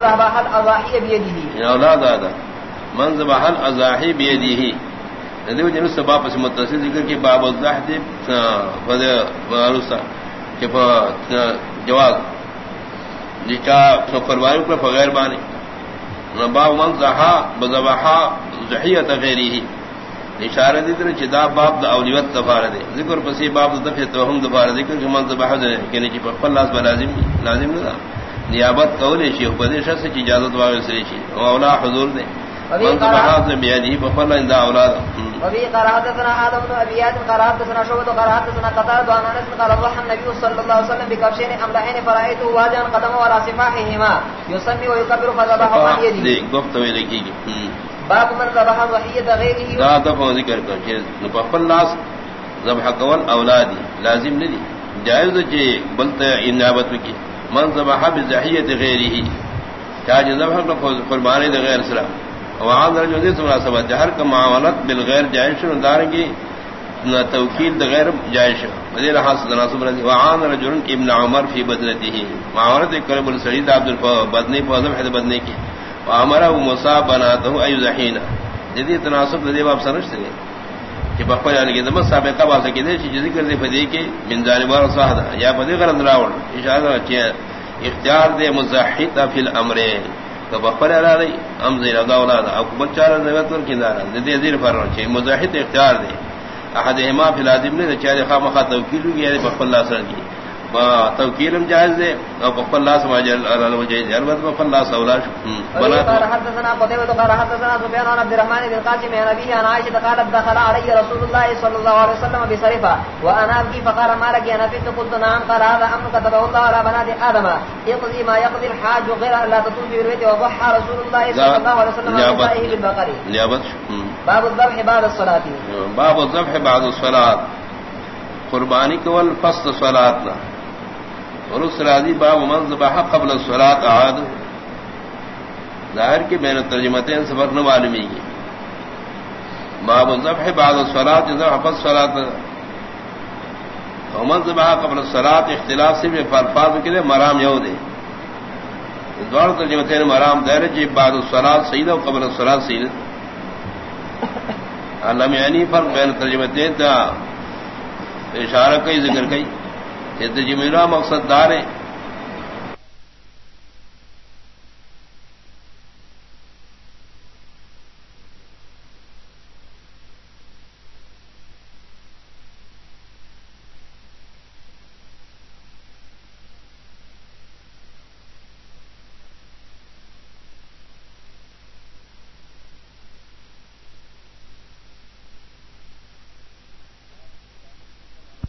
ذبح الاضاحي بيده. اولاد آدھا من ذبح الاضاحی بیدیہی دیو جنس باب سے متصل ذکر کی باب الزحد فد معروسا کہ جواز. جی قربانی پر بغیر بانی باب من زحا بذبحا زحیت غیری اشارہ دی در چدا باب دا اولیت دفار دے ذکر پسی باب دا دفع توہم دفار ذکر کہ من ذبح دے کہ نہیں یعنی چی پر اللہ سبا لازم لازم نہ نیابت قول شیخ بدی شخص کی اجازت واغ سری شی اولا حضور دے من دے بیادی بفر اللہ اولاد. وفي قراءتنا آدم بن أبيات قراءتنا شعبة قراءتنا قطار دوان أنس قال الله النبي صلى الله عليه وسلم بكبشين أملحين فرأيته واجعا قدم ولا صفاحهما يسمي ويكبر فذبح عن يده گفت گی باب من ذبح ضحية غيره. دا دفع ذکر کر چیز نپفل لاس ذبح قول اولادی لازم ندی جائز چی بلتا انابت کی من ذبح بزحیت غیره. چاہ جی ذبح قربانی دا غیر سلام وعاد رجل دې سمرا سبا جهر کا معاملات بالغیر جائز شو، دار کی نہ توکیل د غیر جائز شو. مدیر حاصل تناسب رضی وعاد رجل ابن عمر فی بدنته معاملات کرب السعید عبد البدنی فاضل حد بدنی کی. وامر موسی بناته ای ذحینا جدی تناسب دې باب سرشت دې کہ بخوا یعنی کہ دمت سابقہ با سکے دے چیز ذکر دے فدی کے من جانبار صاحدہ یا فدی غرض راول اشارہ چیز اختیار دے مزاحد فی الامرین تو بخبر ارا رہی ہم زیر ادا اولاد اپ بچارہ زیوت ور کیندار دے دے زیر فرن چے مزاحد اختیار دے۔ احد ہما فی لازم نے چارے خام خا توکیل کی ہے بخبر اللہ سر کی توکیلم جائز دے اور بخبر اللہ سمجھ اللہ وجہ البت بخبر اللہ سولا بنا قال حدثنا قتيبة قال حدثنا سفيان عن عبد الرحمن بن قاسم عن ابي عن عائشة قالت دخل علي رسول الله صلى الله عليه وسلم بصرفة وانا ابكي فقال ما لك؟ انا فيك قلت نعم. قال هذا امر كتبه الله على بنات ادم يقضي ما يقضي الحاج غير لا بالبيت وضحى رسول الله صلى الله عليه وسلم بنسائه باب الذبح بعد الصلاة. باب الذبح بعد الصلاة. قربانی کول فست صلاتنا اور اس راضی باب من ذبح قبل الصلاة عاد. ظاہر کے بین ترجمتین سبق نہ معلومی گی باب الذبح بعد الصلاة، ذبح فست الصلاة. ومن ذبح قبل الصلاة اختلاف سے بھی فرفاظ کے لیے مرام یو دے. دوار ترجمتین مرام دائر جی بعد الصلاة سیدہ و قبل الصلاة سیدہ علم یعنی فرق بین ترجمتین تا اشارہ کئی، ذکر کئی. جمیرا مقصد دار ہے۔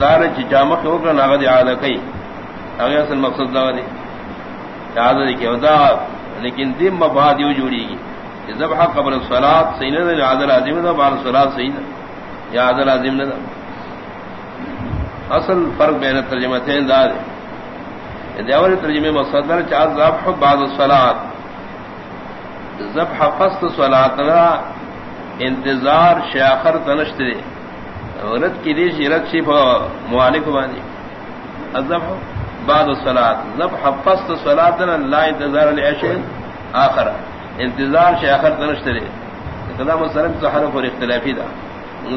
دار جامع ہو کر ناغد یاد کئی اگر اصل مقصد دا دے یاد دے کہ دا لیکن دم مباد یو جوڑی گی ذبح قبل الصلاۃ سینہ دے عادل عظیم دا بعد الصلاۃ سینہ یا عادل عظیم دا اصل فرق بین ترجمتین دا دے دیوال ترجمے مقصد دا چا ذبح بعد الصلاۃ ذبح فست صلاۃ انتظار شاخر تنشت دے رت کی دیش رت شی موالک بانی. الذبح بعد الصلاة. ذبح فست صلاة لا انتظار لعشین آخر. انتظار شی آخر تنشترے قدام السلام تو حرف اور اختلافی دا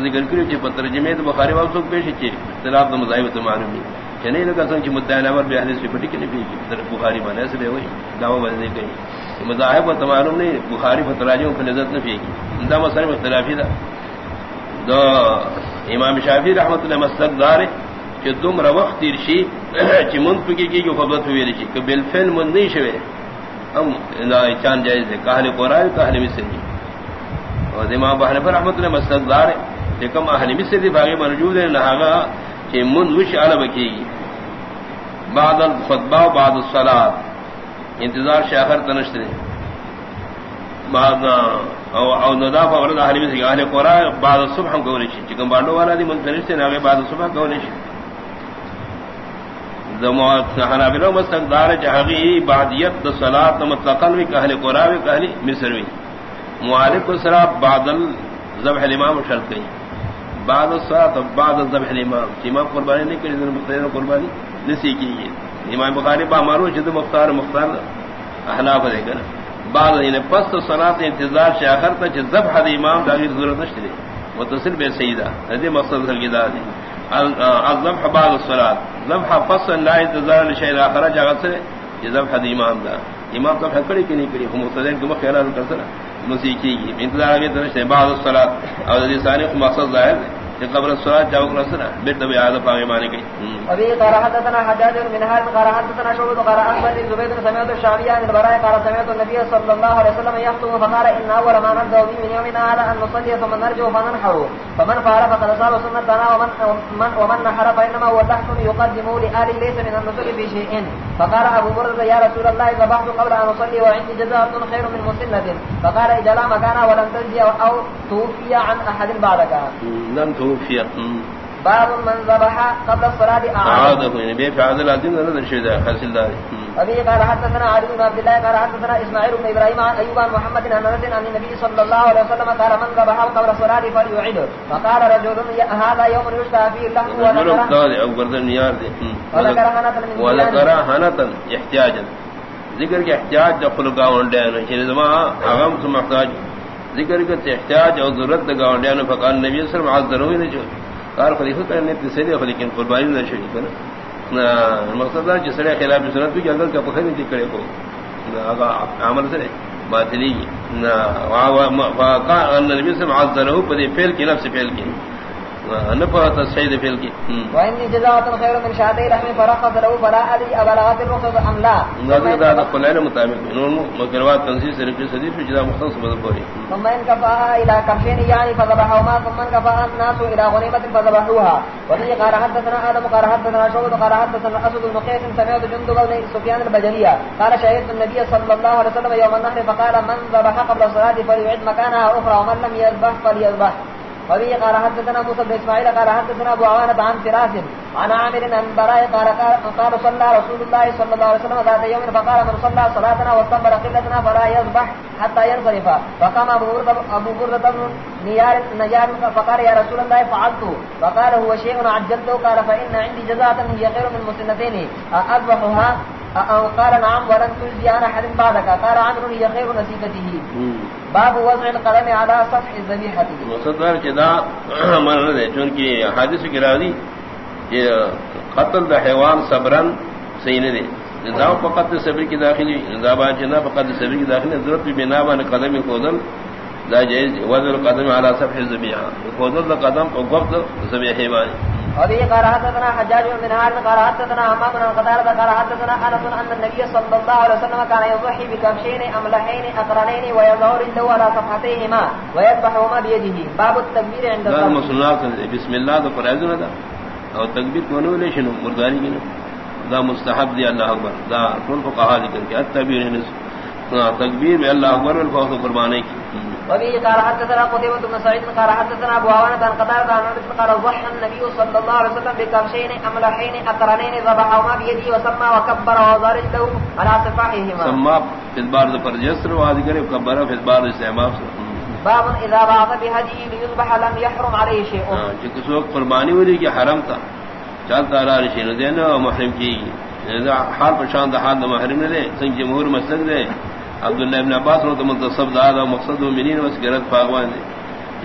ذکر کریو چی پتر جمعیت بخاری واپسوک پیشی چی اختلاف دا مضائبت معلومی چنئی لگا سنگ چی مدعین امر بی حدیث پی پٹی کنی پیشی پتر بخاری بانے ایسے بے ہوئی دعوی بندے کہیں مضاہب و تمعلوم نہیں بخاری فتراجوں پر نظرت نفیگی دا مسلم اختلافی دا دو امام شافی رحمت اللہ مسلک دار کہ تم روخ تیرشی چی من پکی کی جو فضلت ہوئی رشی، کہ بالفعل من نہیں شوے ہم چان جائز ہے کہل قرآن کہل مصر دی اور امام بحنفر رحمت اللہ مسلک دار کہ کم اہل مصر دی باغی مرجود ہے نہاگا کہ من وش علا بکی گی۔ بعد الخطبہ و بعد الصلاة۔ انتظار شاخر تنشت دے بعد او او ندا فورد اہل میں سے اہل قران بعد صبح ہم گورے چھ چکم باندو والا دی منتر سے نہ بعد صبح گورے چھ زموات حنابلہ مستقدار جہگی بعدیت صلاۃ مطلقاً بھی اہل قران بھی اہل مصر بھی معالق سرا بعد ذبح الامام شرط کہیں بعد الصلاۃ بعد ذبح الامام. امام قربانی نہیں کری مختار قربانی نسی کی امام بخاری با مارو جد مختار مختار احناف دے گا بعض یعنی پس تو صلات انتظار سے آخر تا چھ ذبح دی امام دا غیر ضرورت نشتی دے متصل بے سیدہ ندی مقصد سلگی دا دی. الذبح بعض الصلات. ذبح پس لا انتظار لشہید آخر جا غصر یہ ذبح دی امام دا امام ذبح کری کی نہیں کری مقصدین کو مخیرات کرسنا موسیقی کی انتظار آگے تنشتے بعض الصلات. اور دی ثانی مقصد ظاہر دے قبر الصلاه جاو کرسنا بیت بھی اعلی پاگے معنی کی ابھی قرا حدثنا حجاج بن منهار قرا حدثنا شعبہ قرا احمد بن زبيد سمعت الشعبي عن البراء قال سمعت النبي صلى الله عليه وسلم يخطب فقال ان اول ما نبدا به من يومنا هذا ان نصلي ثم نرجع فننحر. فمن فعل فقد صار سنتنا ومن من ومن نحر فانما هو لحم يقدم لآل ليس من النسل في شيء. فقال ابو برده يا رسول الله ذبحت قبل ان اصلي وعندي جزاء خير من مسنه فقال اذا لا مكان ولم تجزي او توفي عن احد بعدك. لم توفي باب من ذبح قبل الصلاه اعاده يعني بي فعل الذين نذر شيء حاصل دار. ابي قال حدثنا علي بن عبد الله قال حدثنا اسماعيل بن ابراهيم عن ايوب بن محمد بن انس عن النبي صلى الله عليه وسلم قال من ذبح قبل الصلاه فليعيد فقال رجل هذا يوم يشتهى فيه اللحم وذكر او گردن نيار دي وذكر هنتا احتياجا ذکر کے احتیاج دخل گاونڈیان چیز ما اغم سے محتاج ذکر کے احتیاج اور ضرورت گاونڈیان فقال نبی صلی اللہ علیہ وسلم عز ضروری نہیں کار خلیفہ کرنے تسلی لیکن قربانی نہ شری کرنا مقصد ہے جس طرح خلاف سنت بھی اگر کا پکڑ نہیں کرے کو عمل سے باطلی نہ نبی سے معذر ہو پدی فعل کی نفس فعل کی نفعت السيد في الكي وإن جزاءة خير من شهدي لحم فرخص له فلا أدري أبلغت الرخص أم لا. نظر ذا دخل علم مطابق نون مكروات تنسيس سرق سديد في جزاء مختص بذكوري ثم إن كفاها إلى كفشين يعني فذبحهما ثم إن كفاها الناس إلى غنيمة فذبحوها. وفي قال حدثنا آدم قال حدثنا شعبة قال حدثنا أسد بن قيس سمعت جندب بن سفيان البجلية. قال شهدت النبي صلى الله عليه وسلم يوم النهر فقال من ذبح قبل الصلاة فليعد مكانها أخرى ومن لم يذبح فليذبح. وبه قال حدثنا موسى بن اسماعيل قال حدثنا ابو عوانة عن فراس عن عامر عن براء قال قال صلى رسول الله صلى الله عليه وسلم ذات يوم فقال من صلى صلاتنا واستنبر قلتنا فلا يصبح حتى ينصرف فقام ابو بردة بن نيار نجار فقال يا رسول الله فعلت فقال هو شيء عجلته قال فإن عندي جزاة هي خير من مسنتين أذبحها قال نعم ولن تجزي حد بعدك. قال عمرو هي خير باب وضع القلم على سطح الذبيحه مصدر جدا من نے چونکہ حادث کی راوی یہ قتل دا حیوان صبرن صحیح نہیں نظام فقط صبر کی داخلی نظام جنا فقط صبر کی داخلی ضرورت بنا بن قدم کودل لا جائز وضع القدم على سطح الذبيحه کودل قدم او وقت ذبیحہ حیوان وبه قال حدثنا حجاج بن هار قال حدثنا حمام بن قتادة قال حدثنا انس ان النبي صلى الله عليه وسلم كان يضحي بكبشين املحين اقرنين ويظهر له على صفحتيهما ويذبحهما بيده. باب التكبير عند الصلاه بسم الله تو فرض نہ اور تکبیر کونو لے شنو کی دا مستحب دی اللہ اکبر. دا کون کو کہا ذکر کہ التکبیر تکبیر میں اللہ اکبر الفوز قربانی کی۔ وبه قال حدثنا قتيبة بن سعيد قال حدثنا ابو عوانة عن قتادة عن انس قال ضحى النبي صلى الله عليه وسلم بكبشين املحين اقرنين ذبحهما بيده وسمى وكبر وزار له على صفاحهما سمى في البار پر جسر وذكر وكبر في البار استعمال باب اذا بعث بهدي ليذبح لم يحرم عليه شيء. جو کسو قربانی ولی کی حرم تھا۔ چلتا رہا رشی نہ دینا محرم کی۔ حال پرشان دا حال محرم نے سنگ جمہور مسلک دے۔ عبداللہ ابن عباس رو تو منتصب دادا مقصد و منین وس گرد فاغوان دے.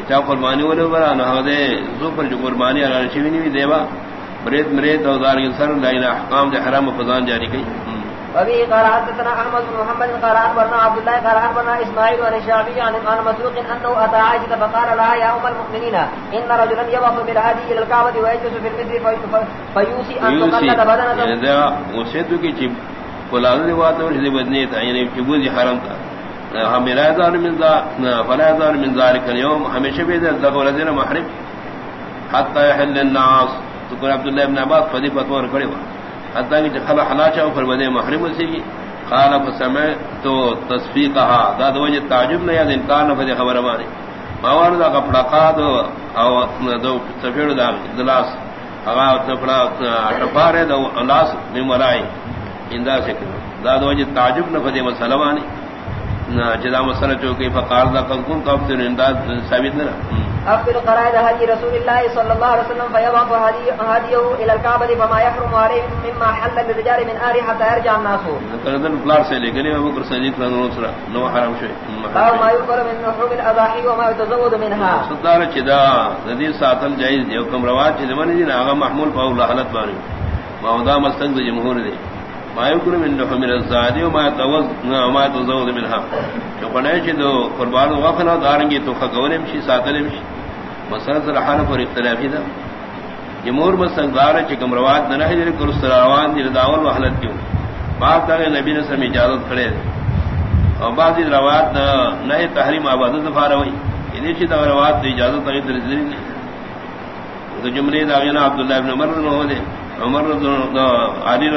چا قربانی ولو برا نہ دے زفر جو قربانی اگر شوی نہیں دیوا مرید مرید او دار سر لائن احکام دے حرام و فضان جاری کی ابي قال حدثنا احمد محمد قال اخبرنا عبد الله قال اخبرنا اسماعيل بن الشعبي عن عن مسروق انه اتى عائشه فقال لها يا ام المؤمنين ان رجلا يبعث بالهدي الى الكعبه ويجلس في المسجد فيوصي ان تقلد يعني ده وسيدو کی فلان روایت اور ہدی بدنی تھا یعنی چبوز حرم تھا ہم رائزار من ذا فلائزار من ذلك اليوم، ہمیشہ بھی دے لگو لذین محرم. حتی يحل الناس. تو قول عبداللہ ابن عباد فدی فتوار کرے ہوا حتی کہ جی خلا حلا چاہو پر بدے محرم اسی کی قال فسمع تو تصفیقها دا دو وجہ تعجب نہیں ہے انکار نہ فدی خبر مانی موار دا کپڑا قاد او دو سفیر دا دلاس. اگا تپڑا ٹپارے دو الاس ممرائی. اندا سے داد وجہ تعجب نہ فدی مسلمانی نہ جدا مسئلہ چوکی فقار دا کن کب سے انداز ثابت نہ أفضل قرائد هدي رسول الله صلى الله عليه وسلم فيضعف هديه إلى الكعبة فما يحرم عليه مما حل للرجال من آره حتى يرجع الناس۔ تردن بلار سے لے گلی ابو صدیق رضی اللہ عنہ نو حرام شوی باب ما يقول من نحوم الأضاحي وما يتزود منها۔ صدار چدا ندی ساتل جائز دیو کم روات چدا منی دین آغا محمول پاولا حالت بانی۔ ما ودا مستنگ جمهور دی۔ ما يقول من نحوم الزادی وما يتوز وما يتزود منها جو قنائے چدو قربان وقنا دارنگی تو خقولیم شی ساتلیم شی مسئلہ سرحان پر اختلافی دا. جمہور مسنگار چکم روات نہ ہے جن کو سراوان دی داول وحلت کیوں. بات دا نبی نے سم اجازت کھڑے اور بعد بعض روات نہ تحریم عبادت فار ہوئی یہ چھ دا روات دی اجازت نہیں در ذری نہیں. تو جملے دا عبداللہ ابن عمر نے ہو دے. عمر رضی اللہ علی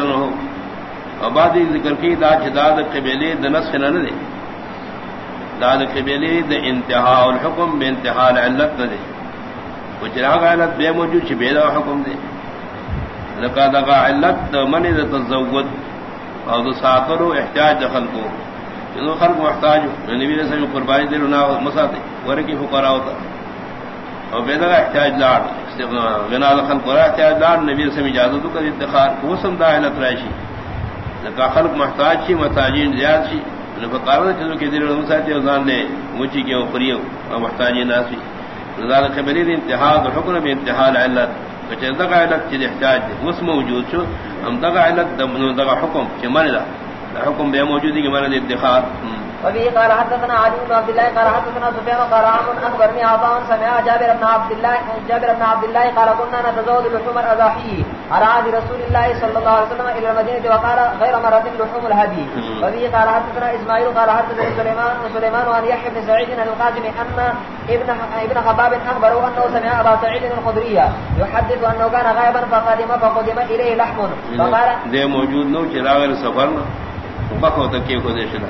رضی ذکر کی دا چھ دا قبیلے دنس نہ دے۔ دا قبیلے د انتہا الحکم بے انتہا العلت نہ دے۔ وجراغ علت بے موجود چھ بیدا حکم دے۔ لکا دقا علت من دا تزود او دا ساترو احتیاج دخل کو جنو خلق محتاج نبی نے سمی قربانی دے لنا مساتے ورکی فقرا ہوتا۔ او بیدا احتیاج لار غنا دخل کو احتیاج لار نبی نے سمی اجازتو کا اتخار کوسم دا علت رائشی۔ لکا خلق محتاج چی محتاجین زیاد چی فقارا چیزوں کے دل مساتے وزان دے مچی کے اوپریو او محتاجین ناسی. نظار قبلی دی انتحاد حکم بی انتحاد علت. کچھ دقا علت چیز احتاج دی اس موجود شو ہم دقا علت دقا حکم چی من دا حکم بے موجودی کی من دی انتحاد وبه قال حدثنا علي بن عبد الله، قال حدثنا سفيان، قال عام اخبرني عطاء سمع جابر بن عبد الله، جابر بن عبد الله قال كنا نتزود لحوم الاضاحي عهد رسول الله صلى الله عليه وسلم الى المدينه وقال غير مرة لحوم الهدي. وبه قال حدثنا اسماعيل قال حدثنا سليمان سليمان عن يحيى بن سعيد عن القاسم ان ابن ابن خباب اخبره انه سمع ابا سعيد الخدري يحدث انه كان غائبا فقدم فقدم اليه لحم. فقال ده موجود نو چراغ سفر بخو تکي کو دیشنا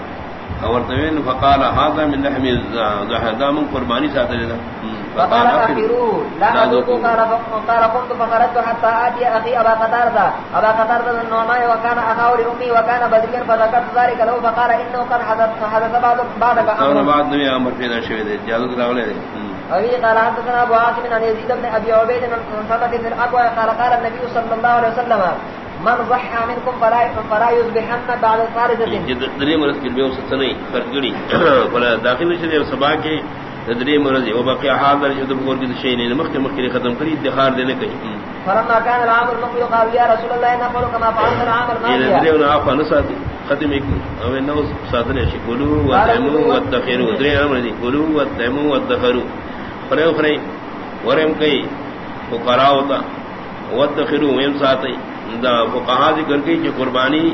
اور توین فقال هذا من لحم الزهدا من قربانی ساتھ لینا فقال اخروا لا ذوقوا قال قمت فخرجت حتى اتي اخي ابا قتاده ابا قتاده النعمان وكان اخاه لامي وكان بدريا فذكرت ذلك له فقال انه قد حدث حدث بعد بعد امر بعد نبي امر پیدا شوی دے جادو راولے دے ابي قال حدثنا ابو عاصم عن يزيد بن ابي عبيد بن ثابت بن الاقوى قال قال النبي صلى الله عليه وسلم من ضحى منكم فلا فلا يذبحن بعد دري مرز کے بیو ستنی فرگڑی ولا داخل شری سبا کے دري مرز و بقي حاضر جو بقول کی شيء نہیں مخ مخ ختم کری ادخار دینے کہیں فرما كان العام المقبل قال يا رسول الله نقول كما فعل العام الماضي یہ دري نہ اپ ختم ایک او نو ساتنے شی قولوا وتعموا وتخيروا دري امر دی قولوا وتعموا وتخروا فرے فرے ورم کئی فقراء ہوتا وتخروا ویم ساتي. دا فقہا ذکر کی کہ قربانی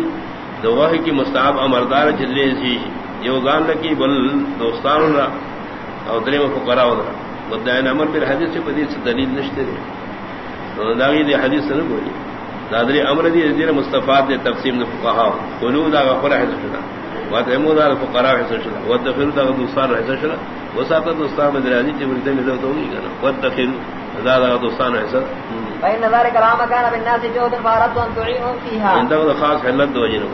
دو وحی کی مستعب امردار چلے سی جو گان لکی بل دوستان را او دریم فقرا و رہا مدعین امر پر حدیث سے قدیث دلیل نشتے دے داغی دی حدیث سے بولی دادری امر دی دیر مصطفیٰ دے تقسیم دے فقہا قلو دا غفر حدیث شنا واتعمو دا فقرا حدیث شنا واتخلو دا دوستان حدیث شنا وساقت دوستان میں درازی چبری دے ملو تو نہیں کنا واتخلو دا دا دوستان حدیث فإن ذلك العام كان بالناس جهد فأردت أن تعينهم فيها. عنده خاص حلت وجنه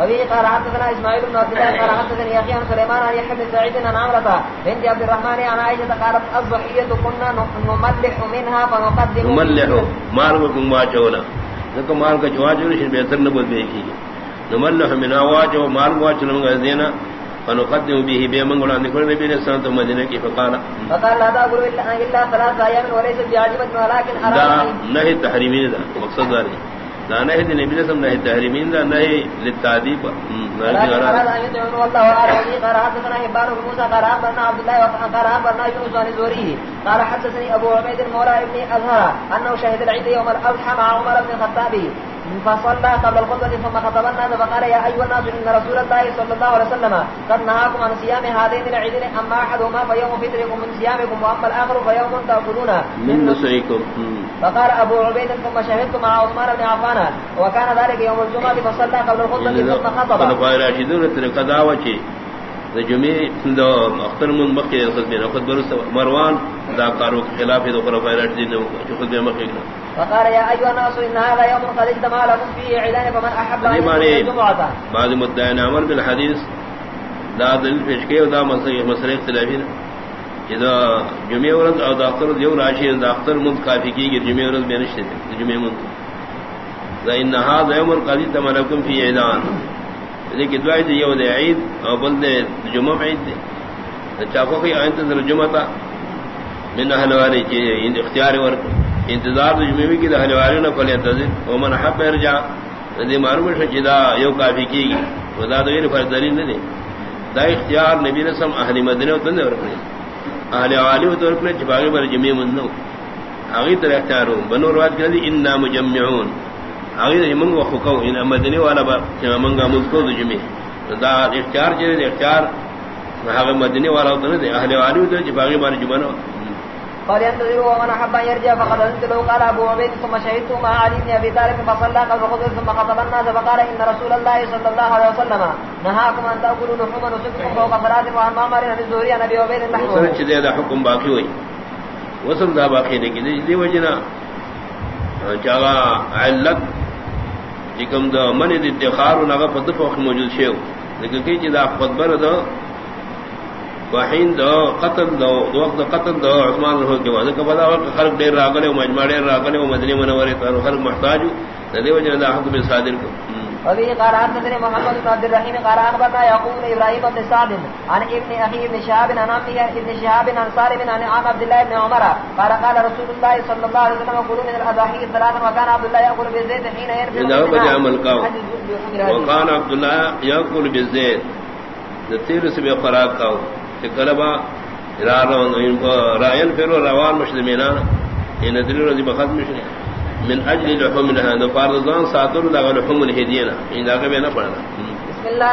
وبه قال حدثنا إسماعيل بن عبد الله قال حدثني يحيى بن سليمان عن يحيى بن سعيد عن عمرة بنت عبد الرحمن عن عائشة قالت الضحية كنا نملح منها فنقدم نملح مالكم ما جونا لكم مالك جواجه لشن بيتر نبوت بيكي. نملح منها واجه ومال واجه لمن غزينا فنقدم به بمن قال نقول النبي صلى الله عليه وسلم مدينه كيف قال؟ فقال لا تاكل الا ثلاث ايام وليس بعجبه ولكن حرام. نهي تحريمين ذا مقصد ذلك لا نهي النبي صلى الله عليه وسلم نهي تحريمين ذا نهي للتعذيب. والله اعلم قال حدثنا هبان بن موسى قال اخبرنا عبد الله وقال اخبرنا يونس عن الزهري قال حدثني ابو عبيد المولى ابن ازهر انه شهد العيد يوم الاضحى مع عمر بن الخطاب. فصلى قبل الخطبة ثم خطب الناس فقال يا أيها الناس إن رسول الله صلى الله عليه وسلم قد نهاكم عن صيام هذين العيدين أما أحدهما فيوم فطركم من صيامكم وأما الآخر فيوم تأكلون من نسعكم فقال أبو عبيد ثم شهدت مع عثمان بن عفان وكان ذلك يوم الجمعة فصلى قبل الخطبة ثم خطب جمعی دو اختر من مخی خود بین خود برس مروان دا کارو کے خلاف دو خلفاء راشدین جو خود بین مخی فقال يا ايها الناس ان هذا يوم قد اجتمع لكم فيه عيدان فمن احب ان يكون الجمعه بعد مدعين عمر بالحديث دا دلیل پیش کیا دا مسئلہ اختلافی جدا جمعہ ورد او داختر دیو راشی داختر مند کافی کی گی جمعہ ورد بینشتے دے جمعہ مند دا انہا دا یوم القاضی تملکم فی اعلان لیکن دعائی دی یو دے عید او بل دے جمعہ عید دے دا چاکو کی آئین تذر جمعہ تا من اہل والی چی اختیار ورد انتظار دا جمعہ کی دا اہل والی نا فلی انتظر ومن حب ارجع. دی معلوم ہے کہ دا یو کافی کی گی ودا دا یہ فرد دلیل نہیں دا اختیار نبی رسم اہل مدینہ و تندے ورکنے اہل عالی و طور پر جباغی بر جمعی منو آگی تر اختیارو بنو روایت کرا دی اننا مجمعون. آگی تر منگو خکو ان مدنی والا با منگا مذکو دو جمعی دا اختیار چرے دی اختیار آگی مدنی والا ہوتا ندی اہل عالی و طور جباغی بر جمعی قال ينتظر ومن حب ان يرجع فقد انت لو قال ابو عبيد ثم شهدت مع علي بن ابي طالب فصلى قبل خطبه ثم خطب الناس فقال ان رسول الله صلى الله عليه وسلم نهاكم ان تاكلوا لحوم نسككم فوق صلاه وعن مامر عن الزهري عن ابي عبيد نحوه وصلت دي هذا حكم باقي وي وصل ذا باقي دي دي, دي وجنا جاغا علت لكم دا من الادخار ونغا فضفوق موجود شيء لیکن کی چیز آپ خطبر دا وحین دا قتل دا وقت دا قتل دا عثمان رہو کے بعد کبدا وقت خلق دیر راگلے و مجمع دیر راگلے و مدنی منورے تر خلق دا دیو وجہ دا حق بن صادر کو وفي قال حدثني محمد بن عبد الرحيم قال اخبرنا يعقوب ابراهيم بن سعد عن ابن اخي ابن شهاب عن عمه ابن شهاب عن سالم عن عن عبد الله بن عمر قال قال رسول الله صلى الله عليه وسلم كلوا من الاضاحي ثلاثا وكان عبد الله ياكل بالزيت حين ينفع وكان عبد الله ياكل بالزيت ذتير سبي قراء قاو کلبا رائن پھر روان مسلمینا یہ ندری رضی بخت مشری من اجل لحوم لها دفار ساتر لغا لحوم الہدینا ان لاغا بے نہ پڑھنا. بسم اللہ.